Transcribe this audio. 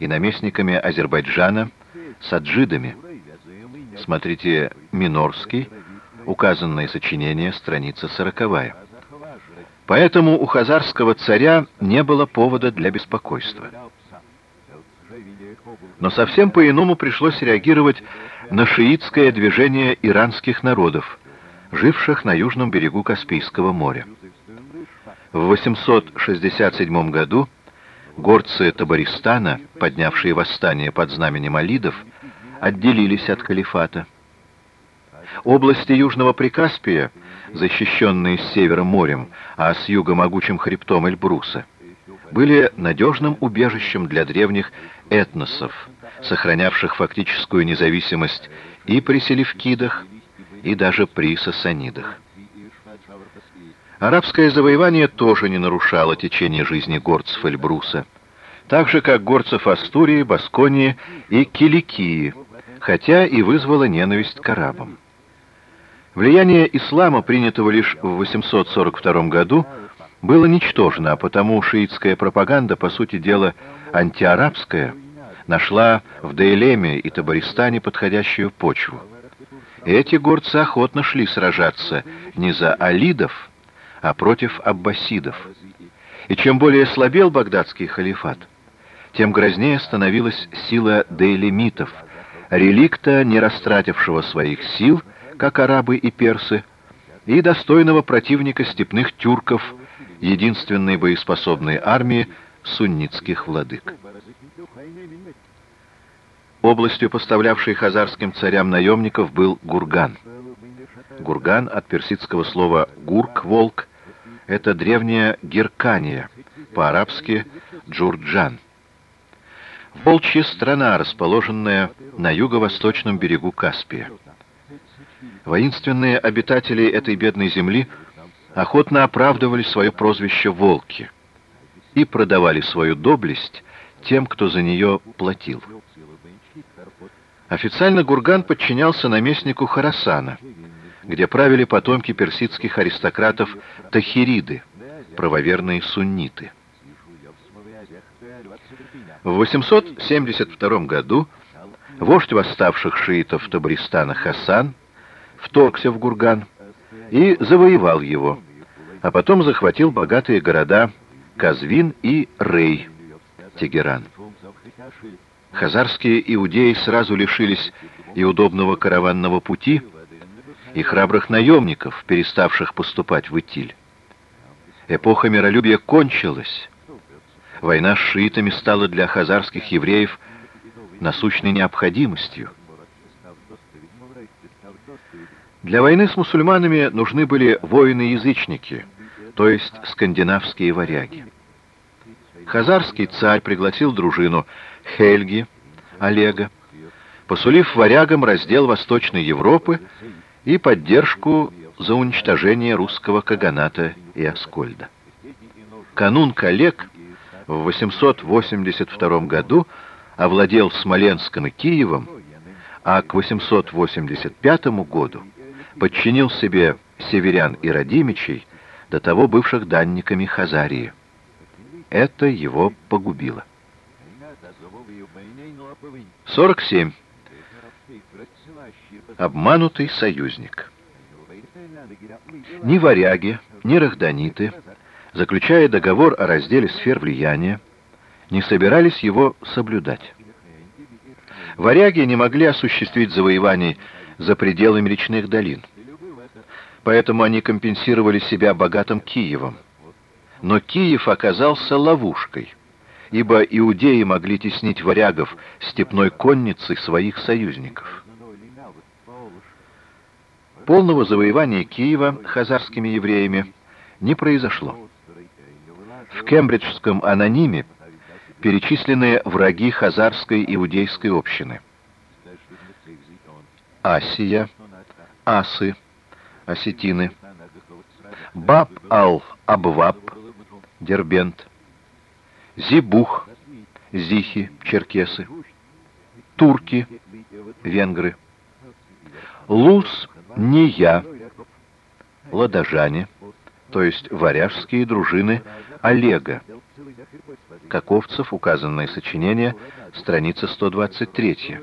и наместниками Азербайджана саджидами. Смотрите Минорский, указанное сочинение, страница сороковая. Поэтому у хазарского царя не было повода для беспокойства. Но совсем по-иному пришлось реагировать на шиитское движение иранских народов, живших на южном берегу Каспийского моря. В 867 году горцы Табаристана, поднявшие восстание под знаменем алидов, отделились от халифата. Области Южного Прикаспия, защищенные с севера морем, а с юга могучим хребтом Эльбруса, были надежным убежищем для древних этносов, сохранявших фактическую независимость и при селевкидах, и даже при сасанидах. Арабское завоевание тоже не нарушало течение жизни горцев Эльбруса, так же, как горцев Астурии, Басконии и Киликии, хотя и вызвало ненависть к арабам. Влияние ислама, принятого лишь в 842 году, было ничтожно, а потому шиитская пропаганда, по сути дела антиарабская, нашла в Дейлеме и Табаристане подходящую почву. Эти горцы охотно шли сражаться не за алидов, а против аббасидов. И чем более слабел багдадский халифат, тем грознее становилась сила дейлемитов, реликта, не растратившего своих сил, как арабы и персы, и достойного противника степных тюрков, единственной боеспособной армии суннитских владык. Областью, поставлявшей хазарским царям наемников, был Гурган. Гурган от персидского слова «гурк» — «волк» — это древняя Геркания, по-арабски «джурджан». Волчья страна, расположенная на юго-восточном берегу Каспия. Воинственные обитатели этой бедной земли охотно оправдывали свое прозвище «волки» и продавали свою доблесть тем, кто за нее платил. Официально Гурган подчинялся наместнику Харасана, где правили потомки персидских аристократов Тахириды, правоверные сунниты. В 872 году вождь восставших шиитов Табристана Хасан вторгся в Гурган и завоевал его, а потом захватил богатые города Казвин и Рей, Тегеран. Хазарские иудеи сразу лишились и удобного караванного пути, и храбрых наемников, переставших поступать в Итиль. Эпоха миролюбия кончилась. Война с шиитами стала для хазарских евреев насущной необходимостью. Для войны с мусульманами нужны были воины-язычники, то есть скандинавские варяги. Хазарский царь пригласил дружину Хельги, Олега, посулив варягам раздел Восточной Европы и поддержку за уничтожение русского каганата и Аскольда. Канун Коллег в 882 году овладел Смоленском и Киевом, а к 885 году подчинил себе северян и родимичей, до того бывших данниками Хазарии. Это его погубило. 47. Обманутый союзник. Ни варяги, ни рахданиты, заключая договор о разделе сфер влияния, не собирались его соблюдать. Варяги не могли осуществить завоеваний за пределами речных долин. Поэтому они компенсировали себя богатым Киевом. Но Киев оказался ловушкой ибо иудеи могли теснить варягов степной конницей своих союзников. Полного завоевания Киева хазарскими евреями не произошло. В кембриджском анониме перечислены враги хазарской иудейской общины. Асия, асы, осетины, Баб-ал-Абваб, Дербент, Зибух, Зихи, черкесы, турки, венгры, Лус, Ния, ладожане, то есть варяжские дружины Олега. Каковцев, указанное сочинение, страница 123.